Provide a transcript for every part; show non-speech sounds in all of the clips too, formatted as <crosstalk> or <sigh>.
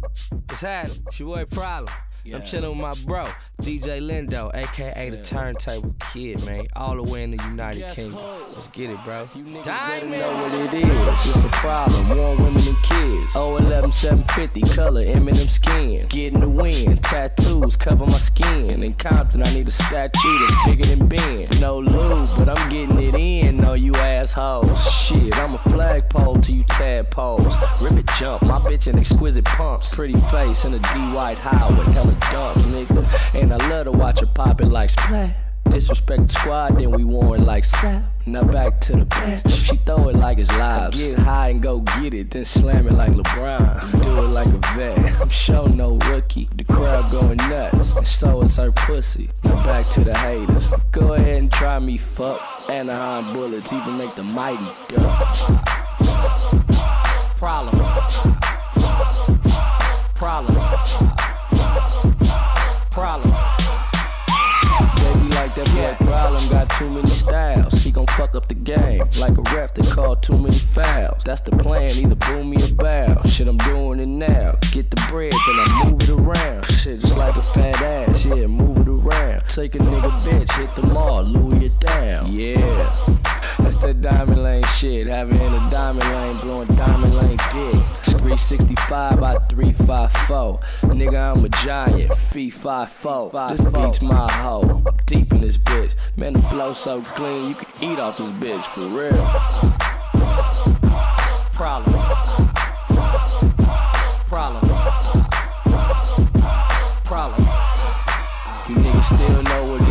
What's happening? It's your boy Problem. Yeah. I'm chilling with my bro, DJ Lindo, aka the Turntable Kid, man. All the way in the United Guess Kingdom. who? Let's get it, bro. You niggas Diamond. better know what it is. It's a problem. More women than kids. Oh, 11 750 color, Eminem skin. Getting the wind. Tattoos cover my skin. In Compton, I need a statue that's bigger than Ben. No lube, but I'm getting it in. No, you assholes. Shit, I'm a flagpole to you tadpoles. Rip it, jump, my bitch in exquisite pumps. Pretty face in a D White Howard. Hella dumps, nigga. And I love to watch her pop it like splat. Disrespect the squad, then we warn like sap. Now back to the bench. She throw it like it's live. Get high and go get it, then slam it like LeBron. Do it like a vet. I'm sure no rookie. The crowd going nuts, and so is her pussy. Now back to the haters. Go ahead and try me, fuck. Anaheim bullets even make the mighty duck. Problem. Problem. Problem. Problem. Baby like that boy problem got too many styles. He gon' fuck up the game like a ref that called too many fouls. That's the plan, either boom me or bow. Shit, I'm doing it now. Get the bread, then I move it around. Shit, just like a fat ass, yeah, move it around. Take a nigga bitch, hit the mall, Louis it down. Yeah. That's that diamond lane shit. Having 365 by 354. Nigga, I'm a giant. Fee 54. This beats my hoe. Deep in this bitch. Man, the flow so clean, you can eat off this bitch for real. Problem. Problem. Problem. You niggas still know what.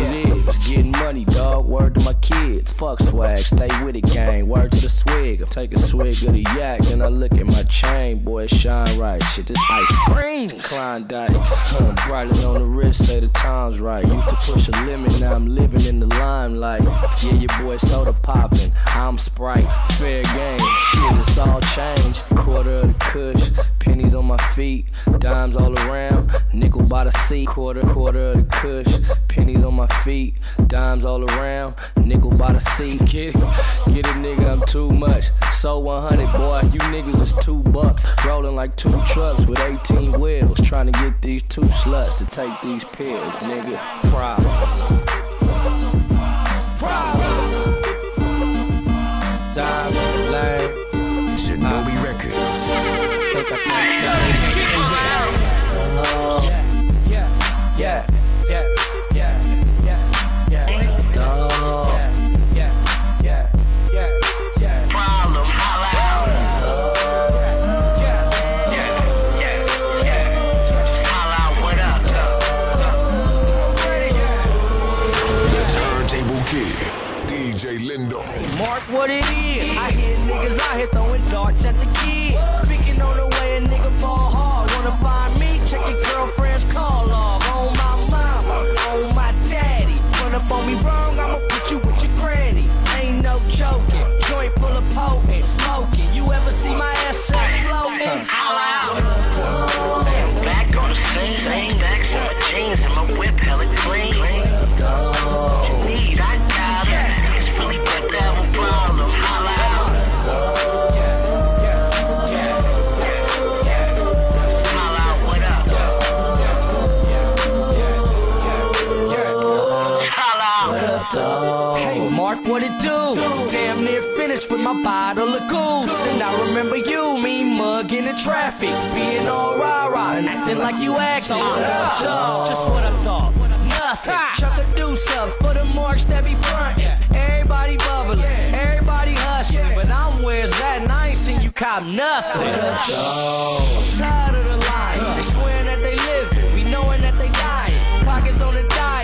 Getting money, dog. Word to my kids. Fuck swag, stay with it, gang. Word to the swig. I take a swig of the yak, and I look at my chain. Boy, shine right. Shit, this ice cream. Klondike. Huh, Brighter on the wrist, say the time's right. Used to push a limit, now I'm living in the limelight. Yeah, your boy soda popping. I'm Sprite. Fair game. Shit, it's all change. Quarter of the kush. Pennies on my feet. Dimes all around. Nickel by the seat. Quarter, quarter of the kush. Pennies on my feet. Dimes all around. Nickel by the seat. Get it, get it, nigga. I'm too much. So 100, boy. You niggas is two bucks. Rolling like two trucks with 18 wheels. Trying to get these two sluts to take these pills, nigga. Problem. In traffic. Being all rah rah and acting like you acting. So what up, dog? Just what I thought. Nothing. Chuck a deuce up for the marks that be frontin'. Everybody bubbling, everybody hustling. But I'm where's that and I ain't seen you cop nothing. I'm tired of the lying. They swearing that they living. We knowing that they dying. Pockets on the diet.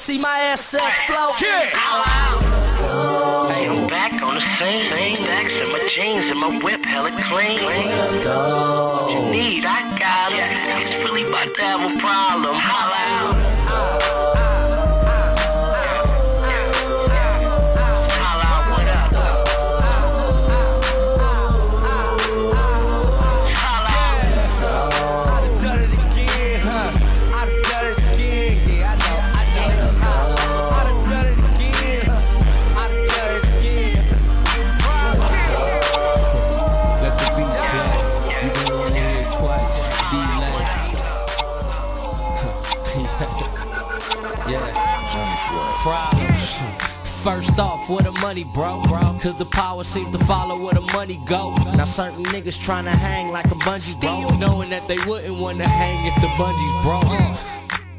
See my SS floating? Hey, I'm back on the scene. Stacks in my jeans and my whip hella clean. What you need, I got it. It's really about to have a problem. Holla out. First off, where the money, bro, bro? Cause the power seems to follow where the money go. Now certain niggas trying to hang like a bungee, bro. Knowing that they wouldn't want to hang if the bungee's broke. Uh.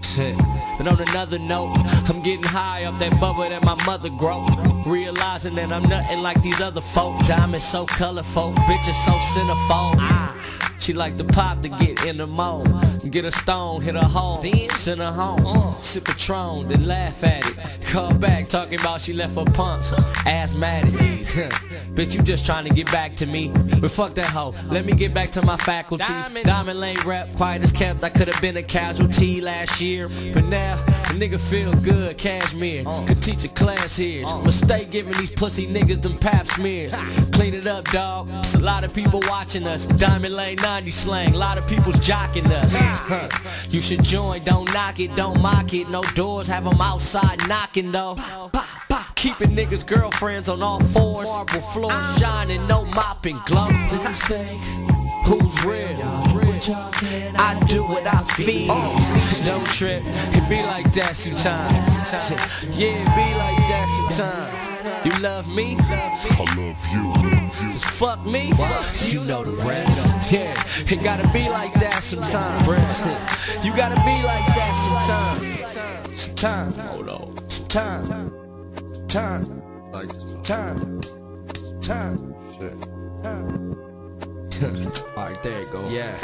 Shit. But on another note, I'm getting high off that bubble that my mother grow. Realizing that I'm nothing like these other folk. Diamonds so colorful, bitches so centerfold. Ah. She like the pop to get in the mode. Get a stone, hit a hole, then send her home. Sip a Patron, then laugh at it. Call back talking about she left her pumps. Asthmatic. <laughs> Bitch, you just trying to get back to me. But fuck that hoe. Let me get back to my faculty. Diamond, Lane rep, quiet as kept. I could have been a casualty last year. But now, a nigga feel good, cashmere. Uh. Could teach a class here. Uh. Mistake giving these pussy niggas them pap smears. Clean it up, dog. It's a lot of people watching us. Diamond Lane 90 slang. A lot of people's jocking us. You should join, don't knock it, don't mock it. No doors, have them outside knocking though. Keeping niggas' girlfriends on all fours. Marble floors ah. shining, no mopping glow. Who's fake? Who's real? I do what I feel. Oh, Don't trip, it be like that sometimes. Yeah, it be like that sometimes. You love me? I love you. Just fuck me? You know the rest. Yeah, it gotta be like that sometimes. You gotta be like that sometimes. Sometimes. Hold on. Sometimes. Time. Like time. Time. Shit. <laughs> Alright, there you go. Yeah.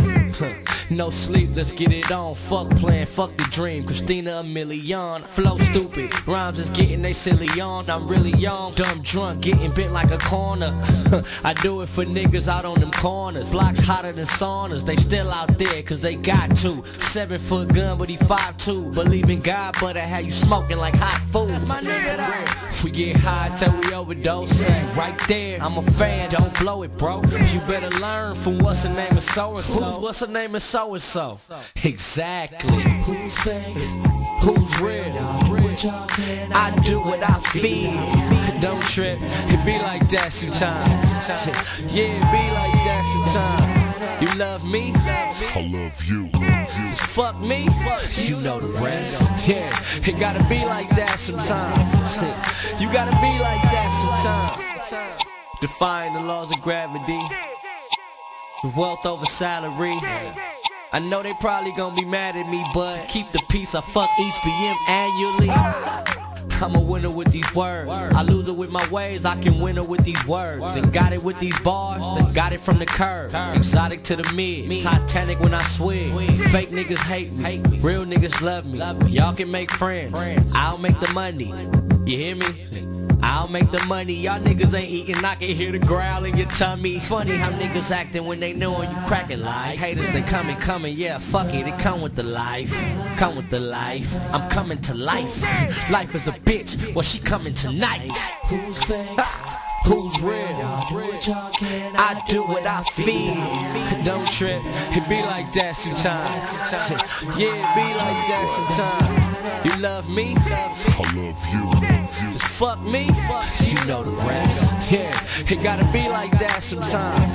<laughs> no sleep, let's get it on. Fuck plan, fuck the dream. Christina a million. Flow stupid. Rhymes is getting they silly on. I'm really young. Dumb drunk, getting bent like a corner. <laughs> I do it for niggas out on them corners. Blocks hotter than saunas. They still out there cause they got to. Seven foot gun, but he five two. Believe in God, but I had you smoking like hot food. That's my nigga We get high till we overdose. Say, right there, I'm a fan, don't blow it, bro. You better learn from what's the name of so and so. What's the name of so and so? Exactly. Who's fake? Who's real? I do what I feel. Don't trip, it be like that sometimes. Yeah, it be like that sometimes. You love me? I love you. Just fuck me? You know the rest. Yeah, it gotta be like that sometimes. You gotta be like that sometimes. Defying the laws of gravity. The wealth over salary. I know they probably gonna be mad at me, but keep the peace. I fuck each BM annually. I'm a winner with these words. I lose it with my ways, I can win it with these words. Then got it with these bars, then got it from the curb. Exotic to the mid, Titanic when I swim. Fake niggas hate me, real niggas love me. Y'all can make friends, I'll make the money. You hear me? I'll make the money, y'all niggas ain't eating, I can hear the growl in your tummy. Funny how niggas acting when they know you cracking like haters, they coming, coming, yeah, fuck it, it come with the life, come with the life. I'm coming to life. Life is a bitch, well she coming tonight. Who's fake? Who's real? I do what I feel. Don't trip, it be like that sometimes. Yeah, it be like that sometimes. You love me? I love you. Just fuck me? You know the rest. Yeah, it gotta be like that sometimes.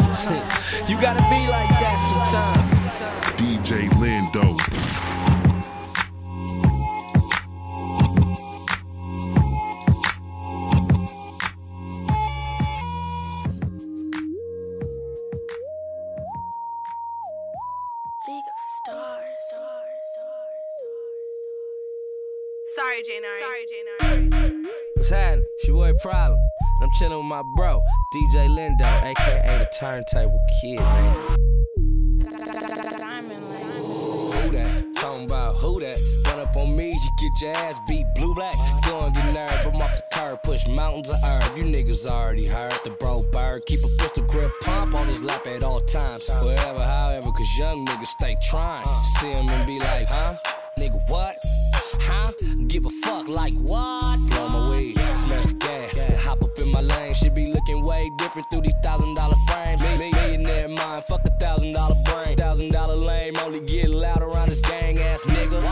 <laughs> You gotta be like that sometimes. DJ chilling with my bro, DJ Lindo, aka the Turntable Kid, man. Who that? Talking about who that? Run up on me, you get your ass beat blue black. Go and get nerve, I'm off the curb, push mountains of herb. You niggas already heard the bro bird. Keep a pistol grip pump on his lap at all times. Wherever, however, cause young niggas stay trying. See him and be like, huh? Nigga, what? Huh? Give a fuck like what? Blow my weed, smash the gas, different through these thousand dollar frames. Me, millionaire mind, fuck a thousand dollar brain. Thousand dollar lame, only get loud around this gang ass nigga.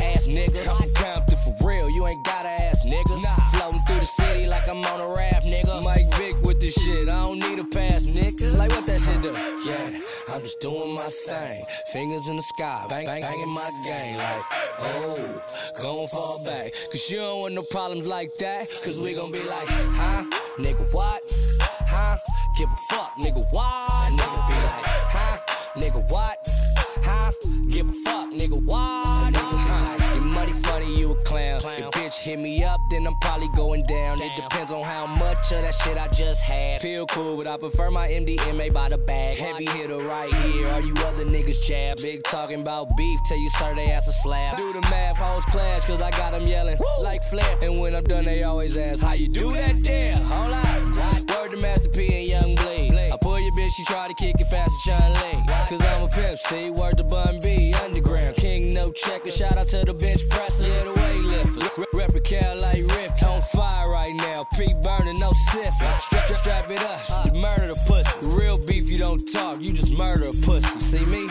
Ass nigga. I'm Compton for real, you ain't got to ass nigga. Nah. Floating through the city like I'm on a raft, nigga. Mike Vick with this shit, I don't need a pass, nigga. Like what that shit do? Yeah, doing my thing. Fingers in the sky, bang, bang, banging my game like, oh, gon' fall back. Cause you don't want no problems like that. Cause we gon' be like, huh? Nigga, what? Huh? Give a fuck, nigga, what? Nigga be like, huh? Nigga, what? Huh? Give a fuck, nigga, what? A clown. Your bitch hit me up, then I'm probably going down. It depends on how much of that shit I just had. Feel cool, but I prefer my MDMA by the bag. Heavy hitter right here, are you other niggas jabs? Big talking about beef, tell you sir they ass a slab. Do the math, hoes clash, cause I got them yelling like Flair. And when I'm done, they always ask, how you do that there? Hold up. Word to Master P and Young Bleed. I your bitch, she try to kick it faster, Chun-Li. Cause I'm a pimp, see? Word to Bun B, underground. King, no checker. Shout out to the bitch presser. Yeah, the weightlifters. Rep, a like Rip. On fire right now. P burning, no sipping. Strap, strap, it up. You murder the pussy. Real beef, you don't talk. You just murder a pussy. See me?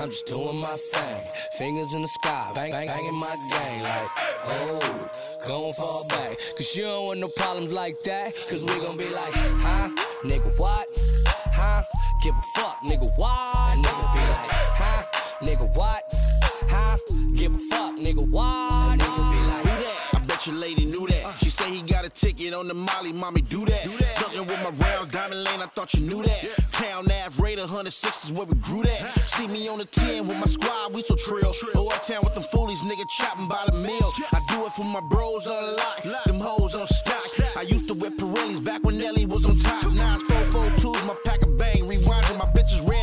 I'm just doing my thing. Fingers in the sky. Bang, bang, banging my gang. Like, oh, gon' fall back. Cause you don't want no problems like that. Cause we gon' be like, huh? Nigga, what? Give a fuck, nigga, what? Nigga be like, huh? Nigga, what? Huh? Give a fuck, nigga, what? Nigga be like, Who that? I bet your lady knew that. Uh. She say he got a ticket on the Molly, mommy, do that. Ducking with my rounds, diamond lane, I thought you knew that. Town Nav, Raider, 106 is where we grew that. See me on the 10 with my squad, we so trill. Go uptown with them foolies, nigga, chopping by the meal. I do it for my bros on lock, them hoes on stock. I used to whip Pirellis back when Nelly was on top. Now it's 442s, my pack of bang, rewinding. My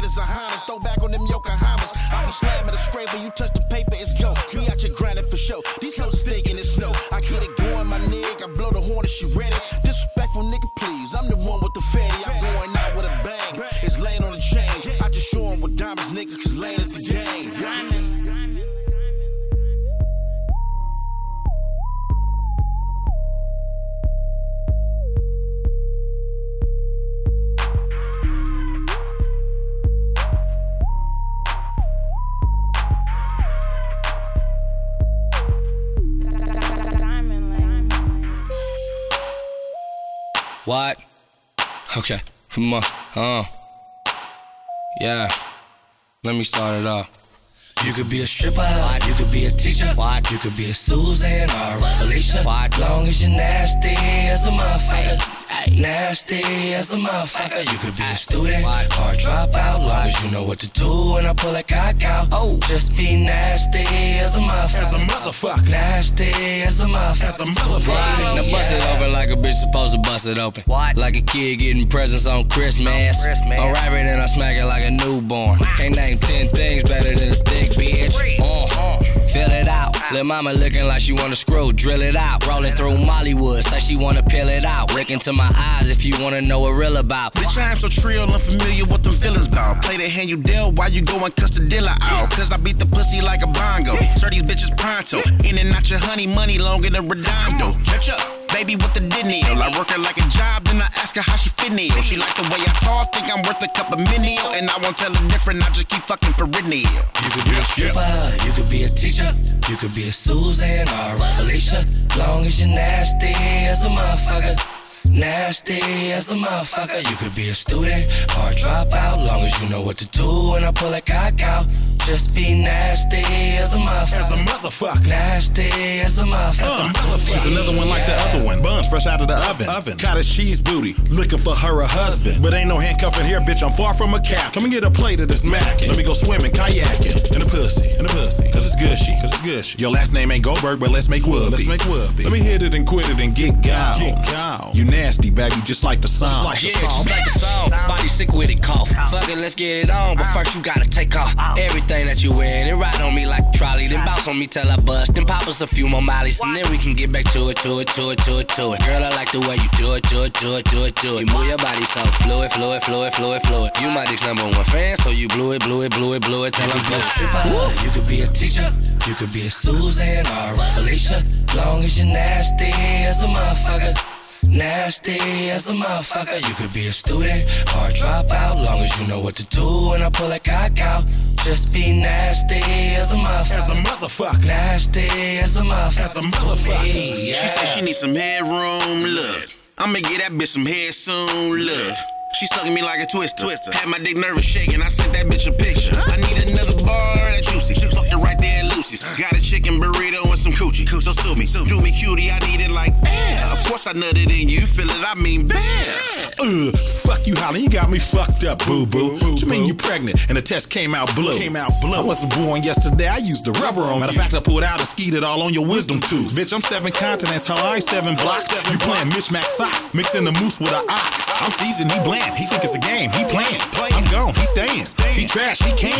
bitches red as a throw back on them Yokohamas. I'm slamming the scraper, you touch the paper, it's go. Me out your grinding for show. These hoes thinking it's snow. I get it going, my nigga. I blow the horn if she ready. Disrespectful nigga, please. I'm the one with the fatty. I'm going out with a bang. It's laying on the chain. I just show 'em what diamonds, nigga, cause lane What? Okay, come on. Yeah. Let me start it off. You could be a stripper, what? you could be a teacher, what? you could be a Susan or a Felicia. Long as you're nasty as a motherfucker. Nasty as a motherfucker. You could be a student or a dropout. Long as you know what to do when I pull that cock out. Oh, just be nasty as a motherfucker. As a motherfucker. Nasty as a motherfucker. As a motherfucker. Now bust it open like a bitch supposed to bust it open. What? Like a kid getting presents on Christmas. Christmas. I'm rapping and I smack it like a newborn. Can't name ten things better than a thick bitch. Uh, fill it out. Lil' mama looking like she wanna screw, drill it out. Rolling through Mollywood, say she wanna peel it out. Look into my eyes if you wanna know what real about. Bitch, I am so trill, unfamiliar with them feelings bout. Play the hand you dealt while you go and cuss the dealer out. Cause I beat the pussy like a bongo. Sir, these bitches pronto. In and out your honey money longer than Redondo. Catch up, baby, with the deal. I work her like a job, then I ask her how she fit Neil. She like the way I talk, think I'm worth a cup of mini. And I won't tell her different, I just keep fucking Ridney. You could be a stripper, you could be a teacher, you could be a Susan or a Felicia. Long as you're nasty as a motherfucker. Nasty as a motherfucker. You could be a student or a dropout. Long as you know what to do when I pull a cock out. Just be nasty as a motherfucker. As a motherfucker. Nasty as a motherfucker. Uh, she's another one like the other one. Buns fresh out of the oven. Oven. Cottage cheese booty. Looking for her a husband. But ain't no handcuffing here, bitch. I'm far from a cap. Come and get a plate of this mac. Let me go swimming, kayaking. In the pussy. In the pussy. Cause it's gushy. Cause it's gushy. Your last name ain't Goldberg, but let's make whoopee. Let's make whoopee. Let me hit it and quit it and get gone. Get gone. You nasty, baby, just like the song. Just like the Yeah, song. just like the song. Body sick with it, cough. Fuck it, let's get it on. But first you gotta take off everything that you wearing and ride on me like a trolley. Then bounce on me till I bust. Then pop us a few more mollies. And then we can get back to it, to it, to it, to it, to it. Girl, I like the way you do it, do it, do it, do it, do it. You move your body so fluid, fluid, fluid, fluid, fluid. You my dick's number one fan, so you blew it, blew it, blew it, blew it till I'm good. You could be a teacher, you could be a Susan or a Felicia. Long as you're nasty as a motherfucker. Nasty as a motherfucker. You could be a student or a dropout. Long as you know what to do when I pull a cock out. Just be nasty as a motherfucker. As a motherfucker. Nasty as a motherfucker. As a motherfucker. Yeah. She said she needs some headroom, look. I'ma get that bitch some head soon, look. She sucking me like a twister. twister. Had my dick nervous shaking. I sent that bitch a picture. I need another bar that juicy. She fucked her right there at Lucy's. Got a chicken burrito and some coochie. So sue me. Do me cutie. I need it like bam. Of course I nutted in you. Feel it. I mean bam. Ugh, fuck you, Holly. You got me fucked up, boo boo. What you mean you pregnant and the test came out blue? Came out blue. I wasn't born yesterday. I used the rubber on. Matter of fact, I pulled out and skied it all on your wisdom tooth. Bitch, I'm seven continents, how I seven blocks. You playing mismatch socks, mixing the moose with a ox. I'm seasoned, he bland. He think it's a game. He playing. I'm gone. He staying. He trash. He can.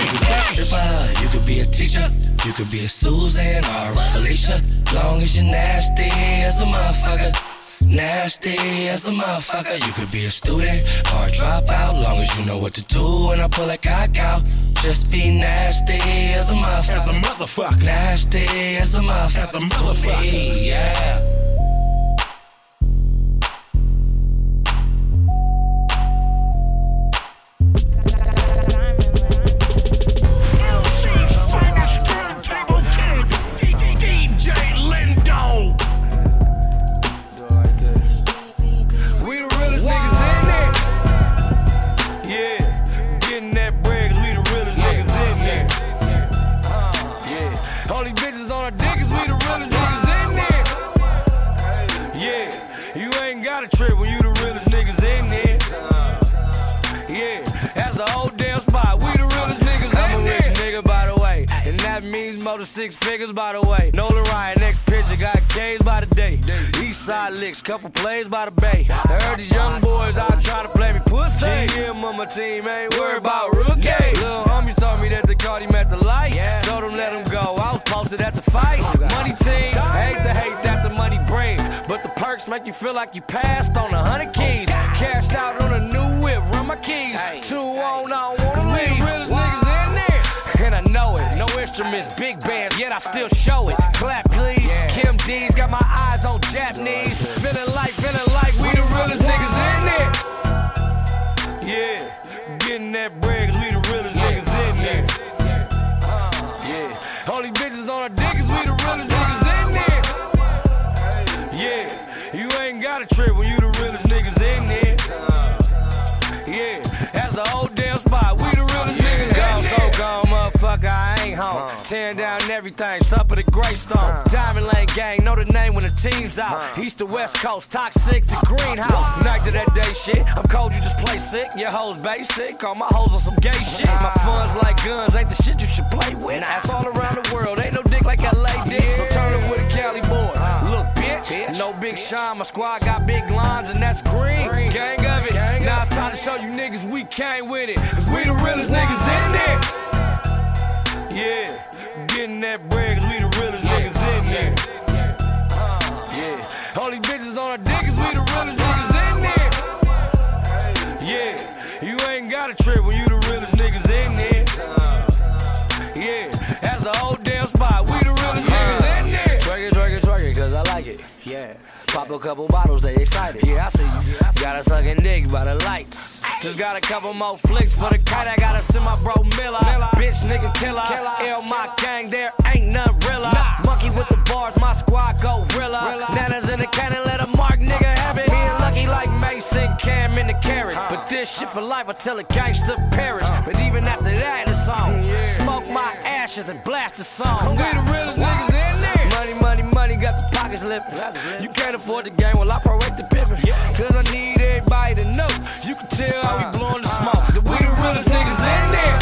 stripper. You could be a teacher, you could be a Susan or a Felicia. Long as you're nasty as a motherfucker. Nasty as a motherfucker. You could be a student or a dropout. Long as you know what to do when I pull a cock out. Just be nasty as a motherfucker. As a motherfucker. Nasty as a motherfucker. As a motherfucker. Yeah. Yeah, only bitches on our dick 'cause we the realest niggas in there. Yeah, you ain't got a trip when you the realest niggas in there. Yeah, that's the whole damn spot. We the realest niggas I'm a rich nigga, by the way. And that means more than six figures, by the way. Nolan Ryan, next picture, got K's by the day. East side licks, couple plays by the bay. I heard these young boys out try to play me pussy. GM on my team, ain't worried about rookies. Little homie told me that they caught him at the light. Told him let him go. I was posted at the fight. Money team, hate to hate that the money brings. But the perks make you feel like you passed on a hundred keys. Cashed out on a new whip, run my keys. Two on, I don't wanna leave. realest niggas in there. And I know it. No instruments, big bands, yet I still show it. Clap, please. Kim D's got my eyes on Japanese. Feeling like, feeling like we the realest niggas in there. Yeah, getting that bread 'cause we the realest Yeah, only bitches on our dick 'cause we the realest niggas in there. Yeah, you ain't got a trip when you the realest niggas in there. Yeah, Tearing down everything, sup at the Greystone. Diamond Lane gang, know the name when the team's out. East to West Coast, toxic to greenhouse. Night to that day shit. I'm cold, you just play sick. Your hoes basic, all my hoes on some gay shit. My funds like guns, ain't the shit you should play with. That's all around the world, ain't no dick like LA dick. So turn up with a Cali boy. Look, bitch, no big shine. My squad got big lines, and that's green. Gang of it. Now it's time to show you niggas we came with it. Cause we the realest niggas in there. Yeah, that bread 'cause we the realest niggas in there. Yeah, only bitches on our dick 'cause we the realest niggas in there. Yeah, you ain't got a trip when you the realest niggas in there. Yeah, that's the whole damn spot. We the realest niggas in there. Twerk it, twerk it, twerk it, cause I like it. Yeah. Pop a couple bottles, they excited. Yeah, I see you. Got a sucking dick by the lights. Just got a couple more flicks for the kite. I gotta send my bro Miller. Bitch, nigga, killer. L my gang, there ain't none realer. Monkey with the bars, my squad go rilla. Nanas in the cannon, let a mark nigga have it. Like Mason, Cam in the carrot. But this shit for life until a gangster perish. But even after that, it's on. Smoke my ashes and blast the song. We the realest niggas in there. Money, money, money, got the pockets lifted. You can't afford the game, well, I prorate the pimpin'. Cause I need everybody to know. You can tell how we blowin' the smoke. That we the realest niggas in there.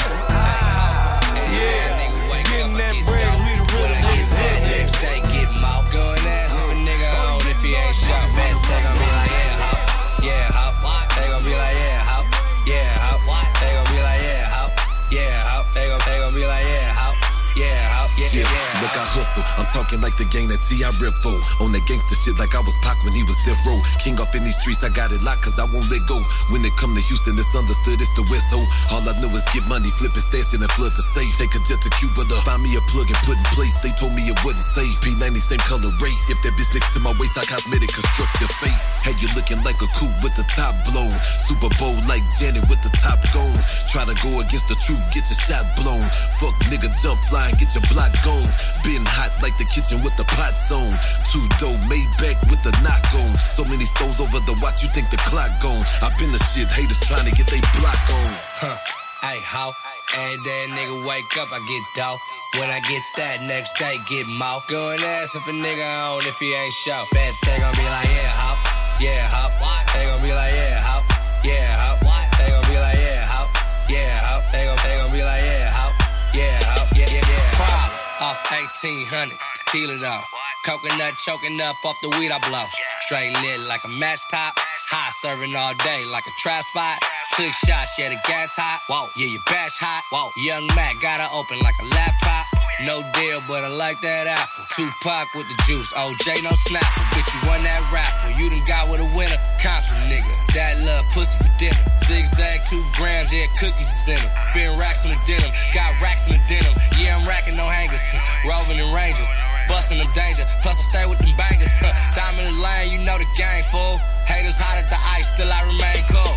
Talking like the gang that T.I. rip for. On that gangster shit like I was Pac when he was death row. King off in these streets, I got it locked cause I won't let go. When it come to Houston, it's understood, it's the West Ho. All I know is get money, flip it, stash it, and flood the safe. Take a jet to Cuba to find me a plug and put in place. They told me it wouldn't save. P90 same color race. If that bitch next to my waist, I cosmetic construct your face. Had you looking like a coupe with the top blown. Super Bowl like Janet with the top gone. Try to go against the truth, get your shot blown. Fuck nigga, jump flying, get your block gone. Been hot like the kitchen with the pots on. Two dough made back with the knock on. So many stones over the watch, you think the clock gone. I've been the shit, haters trying to get they block on. Huh. Hey, how? Every day a nigga wake up, I get dough. When I get that next day, get mouth. Going ass if a nigga on if he ain't show. Bet they gon' be like, yeah, hop. Yeah, hop. They gon' be like, yeah, hop. Yeah, hop. They gon' be like, yeah, hop. Yeah, hop. They gon' they gon' be like, yeah, hop. Yeah, hop. Yeah, yeah, yeah. Problem. Off 1800. Tequila though. Coconut choking up off the weed I blow. Straight lit like a match top. High serving all day like a trap spot. Took shots, yeah, the gas hot. Whoa, yeah, your bash hot. Whoa, young Mac got her open like a laptop. No deal, but I like that apple. Tupac with the juice, OJ no snapper. Bitch, you won that raffle. You done got with a winner. Compton nigga, that love pussy for dinner. Zigzag two grams, yeah, cookies is in them. Been racks in the denim, got racks in the denim. Yeah, I'm racking no hangers. Roving in Rangers. Busting them danger, plus I stay with them bangers. Huh. Diamond lane, you know the gang, fool. Haters hot at the ice, still I remain cool.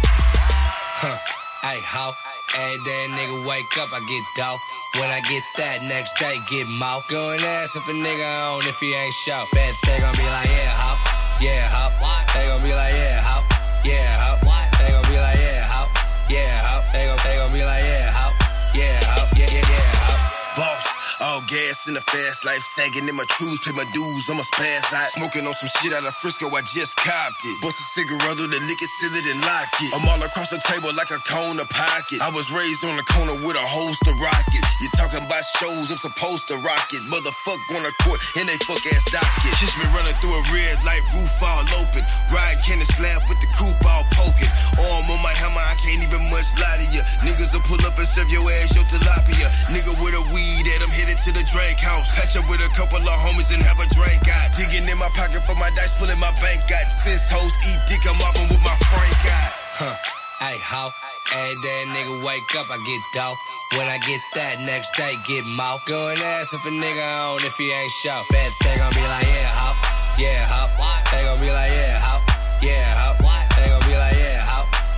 Huh. Hey, ho. Every day nigga wake up, I get dough. When I get that next day, get mouth. Going ass if a nigga on if he ain't show. Bet they gon' be like, yeah, hop. Yeah, hop. They gon' be like, yeah, hop. Yeah, hop. They gon' be like, yeah, hop. Yeah, hop. They gon' they gon' be like, yeah, hop. Yeah, all gas in the fast life, sagging in my trues, pay my dues, I'ma spaz out. Smoking on some shit out of Frisco, I just copped it. Bust a cigarette, the lick it, seal it, and lock it. I'm all across the table like a cone of pocket. I was raised on the corner with a host of rockets. You talking about shows, I'm supposed to rock it. Motherfuck on the court in they fuck ass docket. Shit's been running through a red light, roof all open. Riding cannon slab with the coupe all poking. Much lie to ya. Niggas will pull up and serve your ass your tilapia. Nigga with a weed at him, headed to the Drake house. Patch up with a couple of homies and have a drink out. Digging in my pocket for my dice, pulling my bank out. Since hoes eat dick, I'm mopping with my Frank out. Huh. Hey, ho. Every day nigga wake up, I get dough. When I get that next day, get mouth. Going ass if a nigga on if he ain't show. Bet they gon' be like, yeah, hop. Yeah, hop. They gon' be like, yeah, hop. Yeah, hop.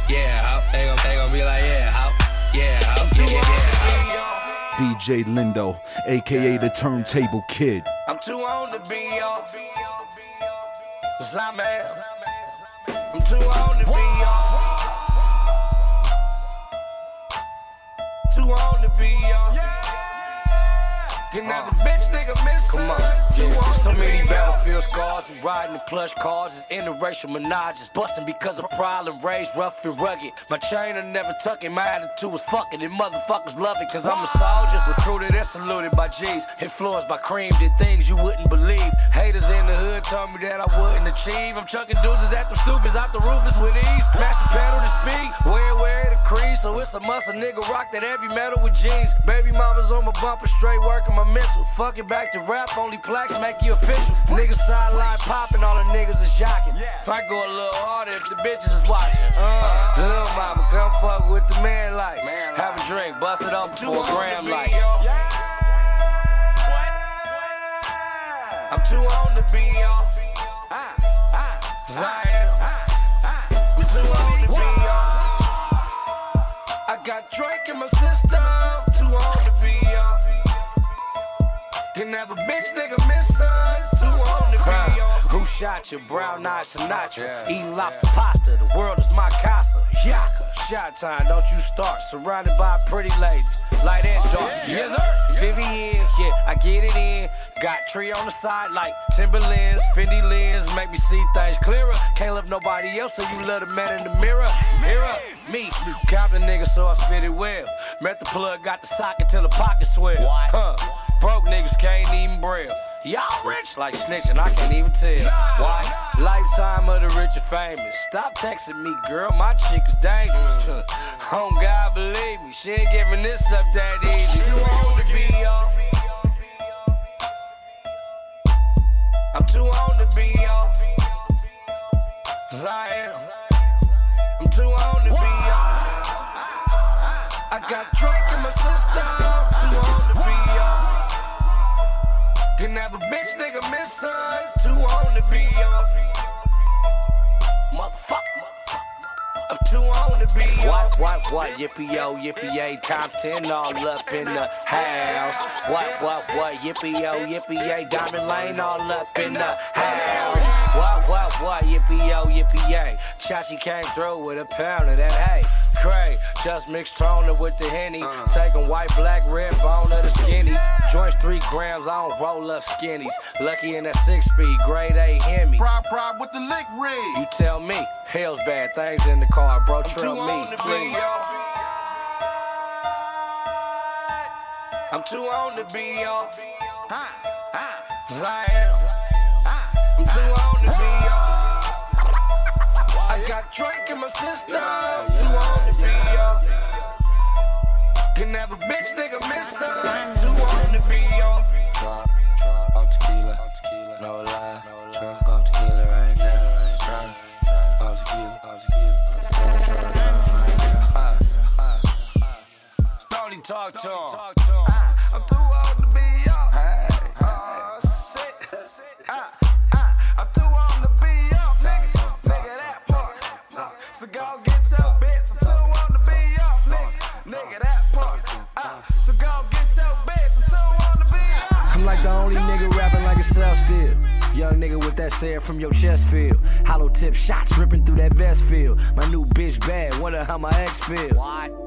Yeah, hop. They gon' they gon' be like, yeah, hop. Yeah, hop. Yeah, yeah, yeah, hop. DJ Lindo, aka the Turntable Kid. I'm too on to be off. Cause I'm too on to be off. Too on to be off. Get uh, another bitch nigga miss Come on, yeah. So many battlefield scars and riding in plush cars is interracial menages. Busting because of problem, raised rough and rugged. My chain will never tuck it, my attitude was fucking it. Motherfuckers love it cause I'm a soldier. Recruited and saluted by G's. Influenced by cream, did things you wouldn't believe. Haters in the hood told me that I wouldn't achieve. I'm chucking deuces at them stupids out the roofers with ease. Match the pedal to speed, wear wear the crease. So it's a must a nigga rock that heavy metal with jeans. Baby mama's on my bumper, straight working my mental. Fuck it back to rap, only plaques make you official. Niggas sideline popping, all the niggas is jocking. If I go a little harder, if the bitches is watching. Uh, little mama, come fuck with the man like. Have a drink, bust it up for a gram like. I'm too on to be off. Cause I am. I'm too on to be off. I got Drake in my system. Too on to be. Can have a bitch nigga miss son. On to be. Who shot you? Brown eyed Sinatra. Eating lobster pasta. The world is my casa. Yaka. shot time, don't you start. Surrounded by pretty ladies, light and oh, dark. Yes, sir. Vivian, yeah, I get it in. Got tree on the side like Timberlands, Fendi lens, make me see things clearer. Can't love nobody else, so you love the man in the mirror. Mirror, me, Compton nigga, so I spit it well. Met the plug, got the socket till the pocket swell. Huh? Broke niggas can't even braille. Y'all rich like snitching, I can't even tell. Why? Lifetime of the rich and famous. Stop texting me, girl, my chick is dangerous. Oh God, believe me, she ain't giving this up that easy. Too old to be off. I'm too old to be off. Can have a bitch nigga miss son. Too old to be off. Motherfucker. I'm too old to be What, what, what, yippee yo, yippee yay, top 10 all up in the house. What, what, what, yippee yo, yippee yay, Diamond Lane all up in the house. What, what, what, yippee yo, yippee yay. Chachi came through with a pound of that hay. Cray, just mixed toner with the henny. Uh-huh. Taking white, black, red bone of the skinny. Joints three grams, I don't roll up skinnies. Lucky in that six speed, grade A Hemi. Prop, prop with the lick rig. You tell me, hell's bad things in the car, bro. Trail me, please. I'm too old to be off. Cause I am. I'm too to be off. I got drink in my system. Too old to be off. Can have a bitch nigga miss some. Too old to be off. Drop, drop, on tequila, on tequila, no lie, no lie, on tequila right now, tequila, on talk to him. The only nigga rapping like yourself still. Young nigga with that sair from your chest feel. Hollow tip shots ripping through that vest feel. My new bitch bad, wonder how my ex feel.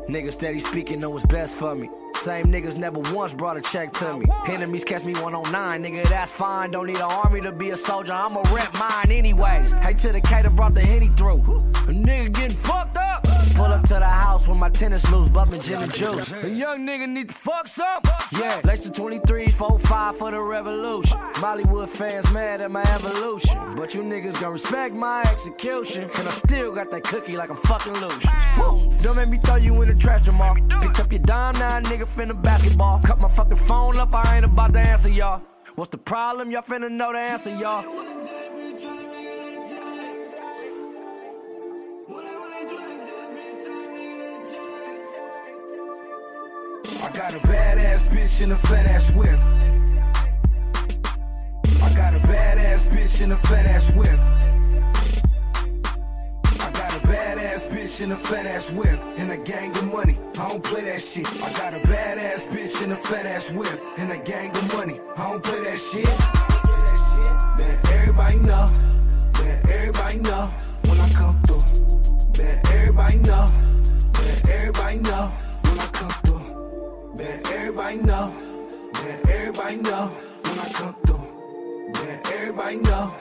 Nigga steady speaking, know what's best for me. Same niggas never once brought a check to me. Enemies catch me 109, nigga, that's fine. Don't need an army to be a soldier, I'ma rep mine anyways. Hey, to the cater brought the henny through. A nigga getting fucked up. Pull up to the house when my tennis loose, bumping gin and juice. A young nigga need to fuck some. Yeah, Lace the 23s, 4-5 for the revolution. Mollywood fans mad at my evolution. But you niggas gon' respect my execution. And I still got that cookie like I'm fucking loose. Woo. Don't make me throw you in the trash tomorrow. Picked up your dime now, nigga finna basketball. Cut my fucking phone off, I ain't about to answer y'all. What's the problem? Y'all finna know the answer, y'all. Got a badass bitch in a fat ass whip. I got a badass bitch in a fat ass whip. I got a badass bitch in a fat ass whip. And a gang of money. I don't play that shit. I got a badass bitch in a fat ass whip. And a gang of money. I don't play that shit. Man, everybody know. Man, everybody know when I come through. Man, everybody know. Man, everybody know Man, everybody know. Man, everybody know when I come through. Man, everybody know.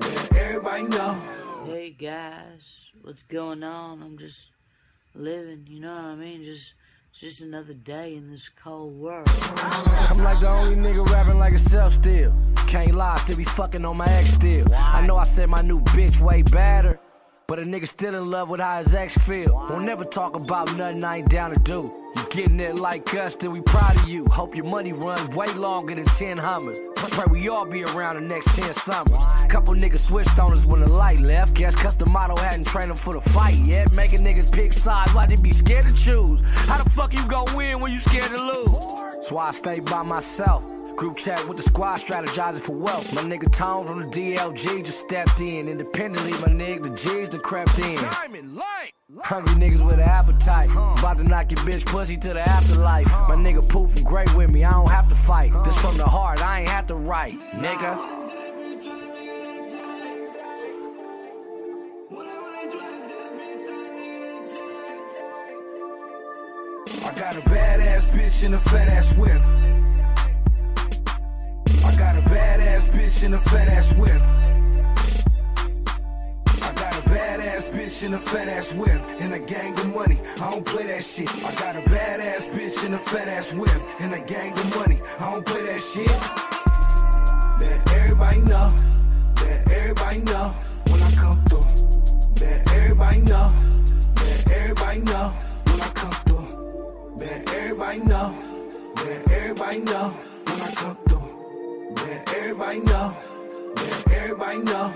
Man, everybody know. Hey guys, what's going on? I'm just living, you know what I mean? Just it's just another day in this cold world. I'm like the only nigga rapping like a self still. Can't lie, still be fucking on my ex still. I know I said my new bitch way better. But a nigga still in love with how his ex feel. Won't never talk about nothing I ain't down to do. You getting it like us, then we proud of you. Hope your money run way longer than 10 Hummers. Pray we all be around the next 10 summers. Couple niggas switched on us when the light left. Guess custom model hadn't trained them for the fight yet. Making niggas pick sides, why they be scared to choose? How the fuck you gon' win when you scared to lose? Why I stay by myself. Group chat with the squad strategizing for wealth. My nigga Tone from the DLG just stepped in. Independently, my nigga the G's done crept in. Hungry niggas with an appetite. About to knock your bitch pussy to the afterlife. My nigga Pooh from Great with me, I don't have to fight. This from the heart, I ain't have to write. Nigga. I got a badass bitch in a fat ass whip. I got a badass bitch in a fat ass whip. Bitch in a fat ass whip and a gang of money. I don't play that shit. I got a badass bitch in a fat ass whip and a gang of money. I don't play that shit. Let everybody know. Let everybody know when I come through. Let everybody know. Let everybody know when I come through. Let everybody know. Let everybody know when I come through. Let everybody know. Let everybody know.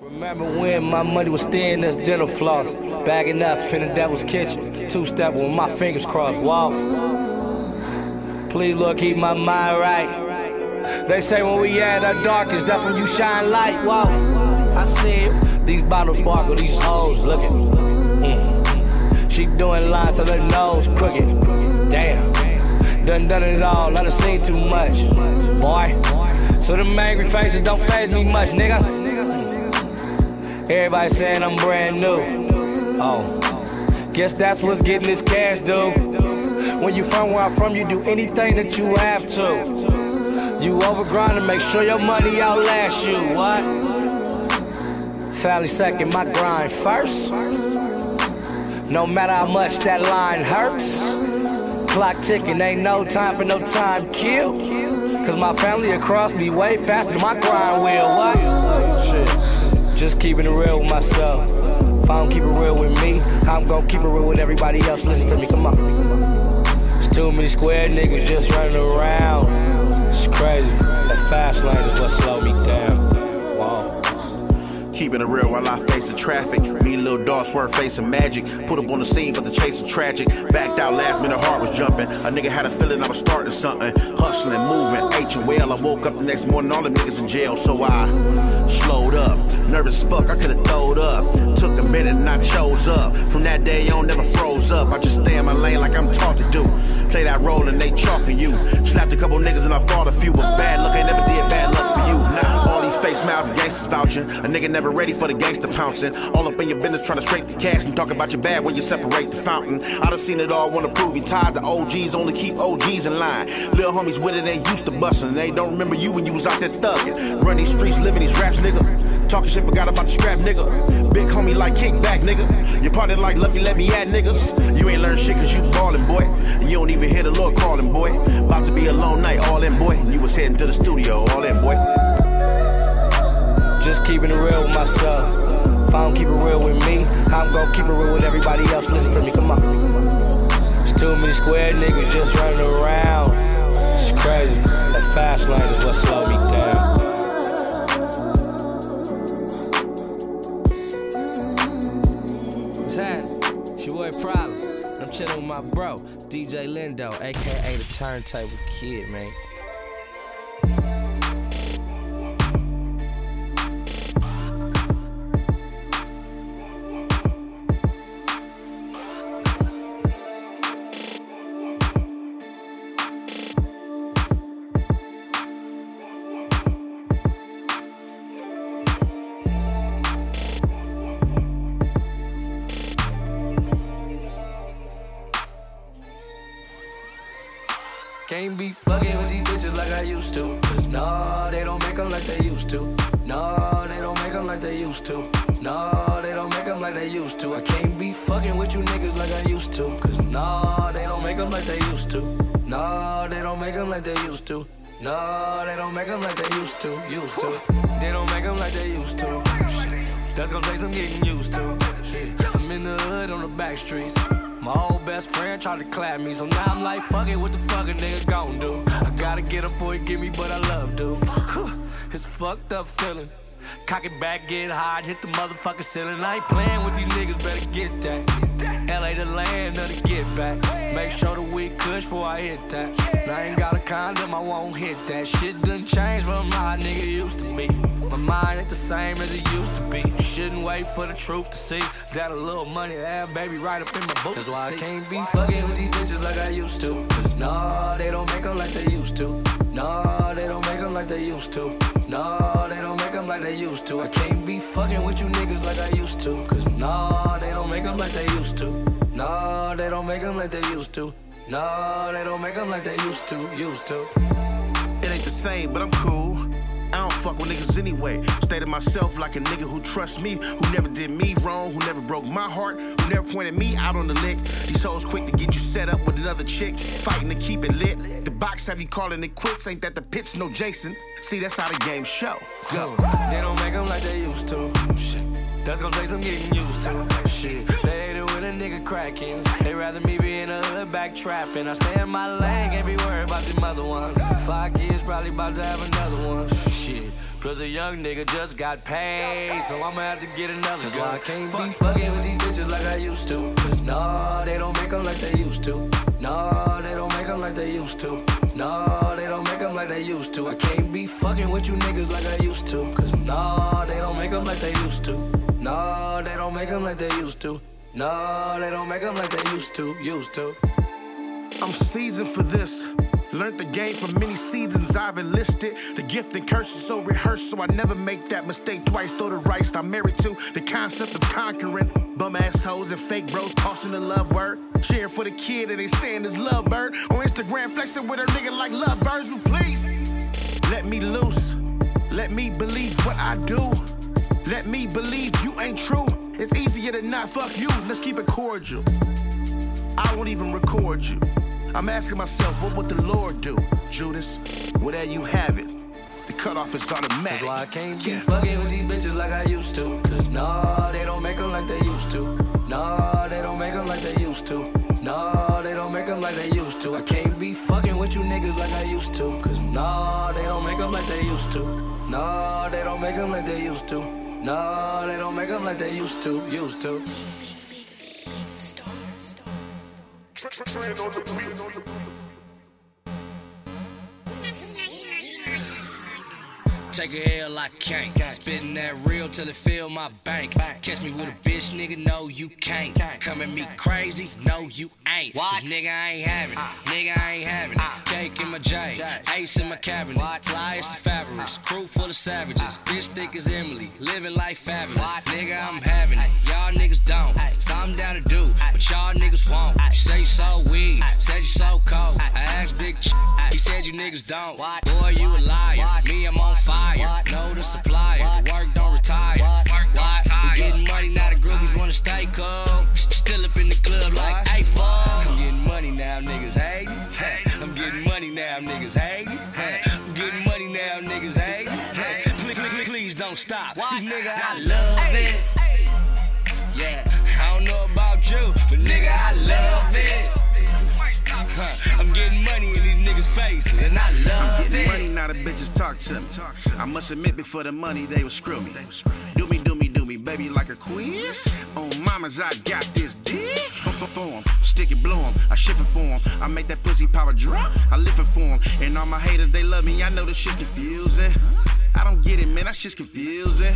Remember when my money was thin as dental floss, bagging up in the devil's kitchen, two step with my fingers crossed. Walk. Please Lord, keep my mind right. They say when we at our darkest, that's when you shine light. Wow. I see it. These bottles sparkle, these hoes looking. Mm. She doing lines till her nose crooked. Damn. Done done it all, I done seen too much. Boy. So them angry faces don't faze me much, nigga. Everybody saying I'm brand new. Oh, guess that's what's getting this cash, dude. When you from where I'm from, you do anything that you have to. You overgrind and make sure your money outlasts you. What? Family second, my grind first. No matter how much that line hurts. Clock ticking, ain't no time for no time kill. Cause my family across me way faster than my grind will. What? Just keeping it real with myself. If I don't keep it real with me, I'm gonna keep it real with everybody else. Listen to me, come on. There's too many square niggas just running around. It's crazy. That fast lane is what slowed me down. Keeping it real while I face the traffic. Me and Lil Dog swerve facing magic. Put up on the scene, but the chase was tragic. Backed out, when the heart was jumping. A nigga had a feeling I was starting something. Hustling, moving, H and well. I woke up the next morning, all the niggas in jail, so I slowed up. Nervous fuck, I could've throwed up. Took a minute and I chose up. From that day on, never froze up. I just stay in my lane like I'm taught to do. Play that role and they chalking you. Slapped a couple niggas and I fought a few, but bad luck ain't never did bad luck fake smiles gangsters vouching. A nigga never ready for the gangster pouncing. All up in your business trying to scrape the cash and talk about your bad when you separate the fountain. I done seen it all, wanna prove he tied. The OGs only keep OGs in line. Little homies with it, they used to bustin'. They don't remember you when you was out there thuggin'. Run these streets, living these raps, nigga. Talking shit, forgot about the scrap, nigga. Big homie like kickback, nigga. You party like lucky, let me at niggas. You ain't learn shit cause you ballin', boy. And you don't even hear the Lord callin', boy. About to be a long night, all in, boy. And you was heading to the studio, all in, boy. Just keeping it real with myself. If I don't keep it real with me, I'm gonna keep it real with everybody else. Listen to me, come on. There's too many square niggas just running around. It's crazy. That fast lane is what slowed me down. Problem. I'm chilling with my bro, DJ Lindo, aka the Turntable Kid, man. Can't be fucking with these bitches like I used to. Cause nah, they don't make them like they used to. Nah, they don't make them like they used to. Nah, they don't make them like they used to. I can't be fucking with you niggas like I used to. Cause nah, they don't make them like they used to. Nah, they don't make them like they used to. Nah, they don't make them like they used to. Used to. They don't make them like they used to. Shit. That's gonna take some getting used to. Shit. I'm in the hood on the back streets. My old best friend tried to clap me, so now I'm like, fuck it, what the fuck a nigga gon' do? I gotta get him before he get me, but I love dude. It's fucked up feeling. Cock it back, get high, hit the motherfucking ceiling. I ain't playing with these niggas, better get that. LA the land of the get back. Make sure the weed kush before I hit that. I ain't got a condom, I won't hit that. Shit done changed from how a nigga used to be. My mind ain't the same as it used to be. Shouldn't wait for the truth to see that a little money have baby right up in my boot. That's why I can't be fucking with these bitches like I used to. Cause nah, they don't make them like they used to. Nah, they don't make them like they used to. Nah, they don't make them like they used to. I can't be fucking with you niggas like I used to. Cause nah, they don't make them like they used to. Nah, they don't make them like they used to. Nah, they don't make them like they used to. Used to. It ain't the same, but I'm cool. Fuck with niggas anyway. Stay to myself like a nigga who trusts me, who never did me wrong, who never broke my heart, who never pointed me out on the lick. These hoes quick to get you set up with another chick, fighting to keep it lit. The box have you calling it quicks, ain't that the pitch, no Jason. See, that's how the game show. Go. They don't make them like they used to. Shit. That's gonna take some getting used to. Shit. They a nigga cracking. They rather me be in the hood back trapping. I stay in my lane, can't be worried about them other ones. Five kids, probably about to have another one. Shit. Plus a young nigga just got paid, so I'ma have to get another. Cause why I can't be fucking with these bitches like I used to. Cause nah, they don't make them like they used to. Nah, they don't make them like they used to. Nah, they don't make them like they used to. I can't be fucking with you niggas like I used to. Cause nah, they don't make them like they used to. Nah, they don't make them like they used to. Nah, they don't make them like they used to. Used to. I'm seasoned for this. Learned the game from many seasons I've enlisted. The gift and curse is so rehearsed, so I never make that mistake twice. Throw the rice, I'm married to the concept of conquering. Bum assholes and fake bros tossing the love word. Cheering for the kid and they saying it's love bird. On Instagram flexing with her nigga like love birds, but please let me loose. Let me believe what I do. Let me believe you ain't true. It's easier to not fuck you. Let's keep it cordial. I won't even record you. I'm asking myself, what would the Lord do? Judas, well, there you have it. The cutoff is automatic. That's why I can't be fucking with these bitches like I used to. Cause nah, they don't make them like they used to. Nah, they don't make them like they used to. Nah, they don't make them like they used to. I can't be fucking with you niggas like I used to. Cause nah, they don't make them like they used to. Nah, they don't make them like they used to. Nah, they don't make them like they used to. Used to. Take a L, I can't. Spitting that real till it fill my bank. Catch me with a bitch, nigga, no, you can't. Come at me crazy, no, you ain't. What? Nigga, I ain't having it. Nigga, I ain't having it. Cake in my J, ace in my cabinet. Fly as fabulous, crew full of savages. Bitch thick as Emily, living life fabulous. Nigga, I'm having it. Y'all niggas don't. So I'm down to do, but y'all niggas won't. Say you so weed, said you so cold. I asked Big Ch, he said you niggas don't. Boy, you a liar. Me, I'm on fire. Know the supplier. Work don't retire. Why? We getting money now. The groupies wanna stay cool. Still up in the club like, hey, fuck. I'm getting money now, niggas hate it. Hey, money now, niggas hate it. Hey, I'm getting money now, niggas hate it. Hey, please, please, please don't stop. These nigga, I love it. Yeah, I don't know about you, but nigga, I love it. Huh, I'm getting money in these niggas' faces, and I love I'm getting it. money, now the bitches talk to me. I must admit, before the money, they would screw me. Do me, do me, do me, baby, like a quiz. On mamas, I got this dick. For 'em, stick it, blow 'em. I shift it for 'em. I make that pussy power drop. I lift it for 'em. And all my haters, they love me. I know this shit confusing. I don't get it, man. That shit's confusing.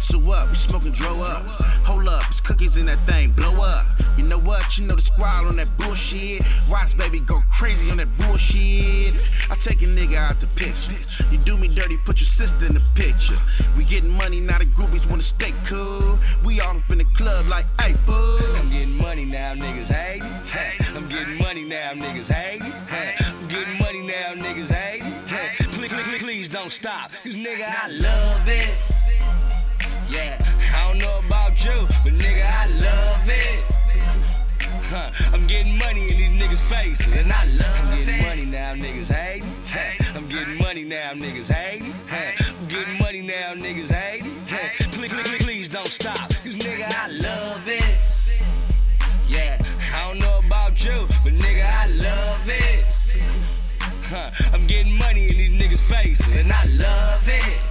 So what? We smoking, dro up. Hold up, it's cookies in that thing. Blow up. You know what? You know the squad on that bullshit. Watch baby go crazy on that bullshit. I take a nigga out the picture. You do me dirty, put your sister in the picture. We getting money, now the groupies wanna stay cool. We all up in the club like, hey, fool. I'm getting money now, niggas hate. Hey, I'm getting money now, niggas hate. Hey, I'm getting money now, niggas hate don't stop. Cause nigga, I love it. Yeah, I don't know about you, but nigga, I love it. Huh, I'm getting money in these niggas' faces, and I love I'm getting money now, niggas it. Hey, I'm getting money now, niggas hate Huh, I'm getting money in these niggas' faces, and I love it.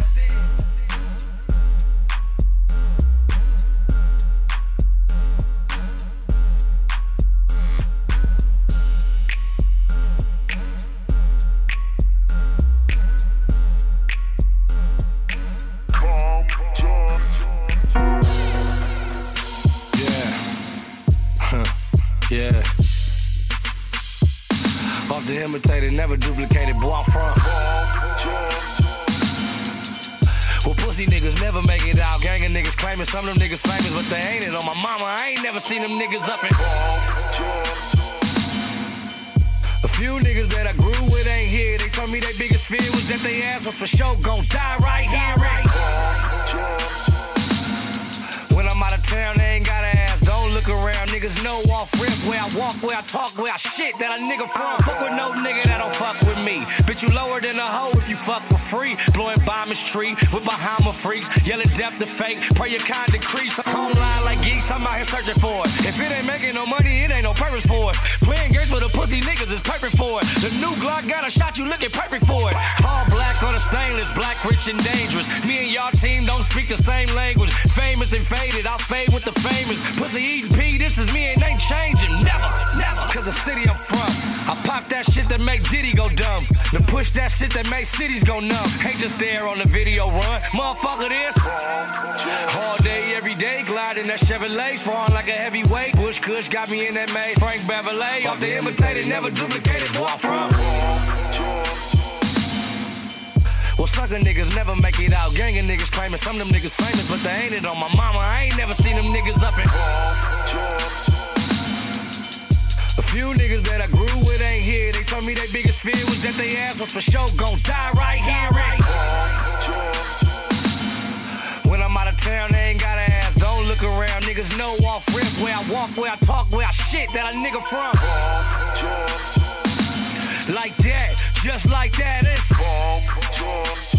imitated, never duplicated. Boy, I'm from. Well, pussy niggas never make it out. Gang of niggas claiming some of them niggas famous, but they ain't it. On my mama, I ain't never seen them niggas up in. A few niggas that I grew with ain't here. They told me their biggest fear was that they ass was for sure gon' die right here. Right? When I'm out of town, they ain't gotta ass. Don't look around. Niggas know off rip where I walk, where I talk, where I shit that a nigga from. Fuck with no nigga that don't fuck with me. Bitch, you lower than a hoe if you fuck for free. Blowing bombers tree with Bahama freaks. Yelling death to fake. Pray your kind decrease. Online like geeks, I'm out here searching for it. If it ain't making no money, it ain't no purpose for it. Playing games with the pussy niggas is perfect for it. The new Glock got a shot, you looking perfect for it. All black on a stainless, black, rich, and dangerous. Me and y'all team don't speak the same language. Famous and faded, I'll fade with the famous. Pussy eating P, this is me and ain't changing. Never, never. Cause the city I'm from. I pop that shit that make Diddy go dumb. Then push that shit that make cities go numb. Ain't just there on the video run. Motherfucker, this. All day, every day, gliding that Chevrolet, sprung like a heavyweight. Bush Kush got me in that made. Frank Beverly, off the imitated, never duplicated. Where I'm from. Sucker niggas never make it out. Gang of niggas claiming some of them niggas famous, but they ain't it on my mama. I ain't never seen them niggas up in. A few niggas that I grew with ain't here. They told me their biggest fear was that they ass was for sure gon' die right here. Right. When I'm out of town, they ain't gotta ask. Don't look around. Niggas know off rip where I walk, where I talk, where I shit that a nigga from. Like that, just like that. It's Where is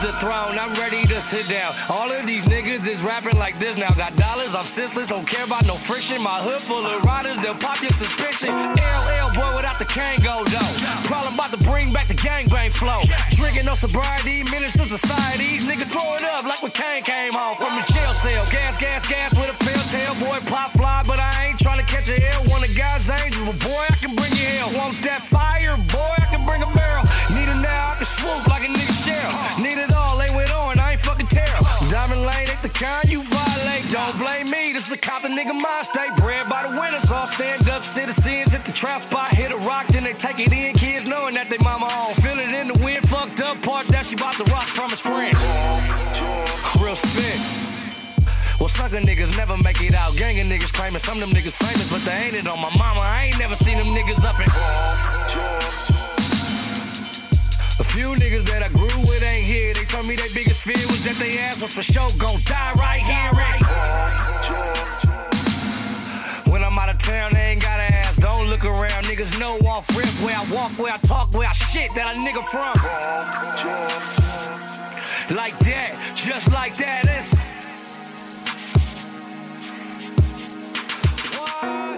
the throne? I'm ready to sit down. All of these niggas is rapping like this now. Got dollars, I'm senseless, don't care about no friction. My hood full of riders, they'll pop your suspicion. LL boy without the Kangol though. Problem about to bring back the gangbang flow. Drinking no sobriety, menace to society. Nigga throw it up like when Kane came home from the jail cell. Gas, gas, gas with a pale tail. Boy, pop fly, but I ain't trying to catch a L. One of God's angels, but boy, I can bring you hell. Want that fire, boy, I can bring a barrel. Need it now, I can swoop like a nigga shell. Need it kind you violate. Don't blame me, this is a cop, the nigga mind state. Bred by the winners, all stand up citizens. Hit the trap spot, hit a rock, then they take it in. Kids knowing that they mama on. Feel it in the wind, fucked up part that she about to rock from his friend. Real spit. Well, sucker niggas never make it out. Gang of niggas claiming some of them niggas famous, but they ain't it on my mama. I ain't never seen them niggas up in. A few niggas that I grew with ain't here. They told me their biggest fear was that they ass was for sure gon' die right here. Right? When I'm out of town, they ain't got ass. Don't look around, niggas know off rip where I walk, where I talk, where I shit that a nigga from. Like that, just like that, it's. Whoa.